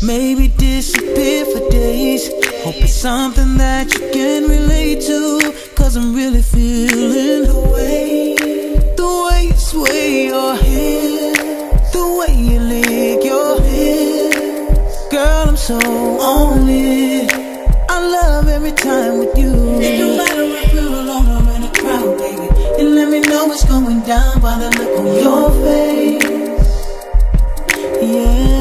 Maybe disappear for days. Hope it's something that you can relate to. Cause I'm really feeling the way The way you sway your hips, The way you lick your hips. Girl, I'm so on it. I love every time with you. It don't matter if you're alone or in a crowd, baby. And let me know what's going down by the look on your face. Yeah.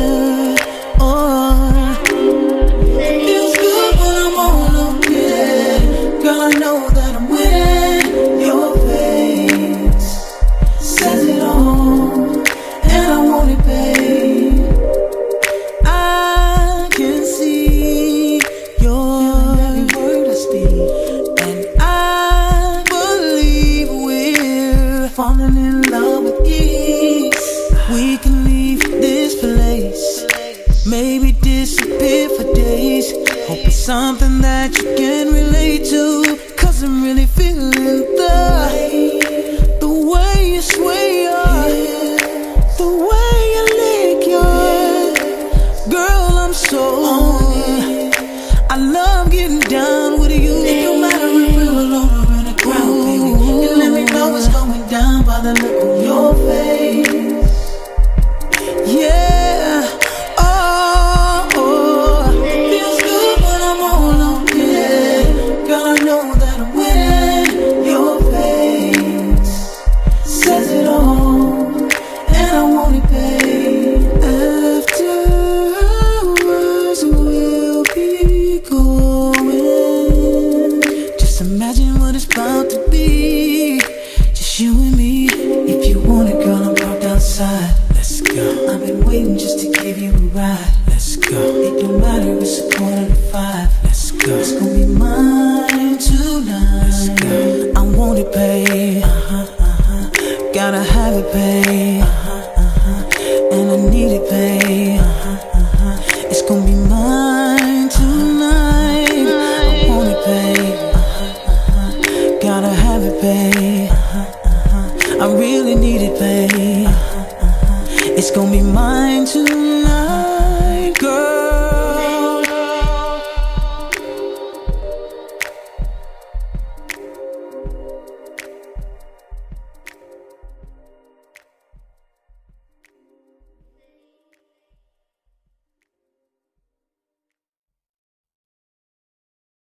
Something that you can relate to, cause I'm really feeling the the way you sway your, the way you lick your. Girl, I'm so I love getting down with you. It don't matter if we're alone or in a crowd, baby. You let me know what's going down by the look Just imagine what it's about to be. Just you and me. If you want it, girl, I'm parked outside. Let's go. I've been waiting just to give you a ride. Let's go. It don't matter, it's a quarter to five. Let's go. It's gonna be mine tonight. Let's go. I want it, babe. Uh-huh, uh-huh. Gotta have it, babe. Uh-huh, uh-huh. And I need it, babe. Uh-huh, uh-huh. It's gonna be mine babe. It's gonna be mine tonight.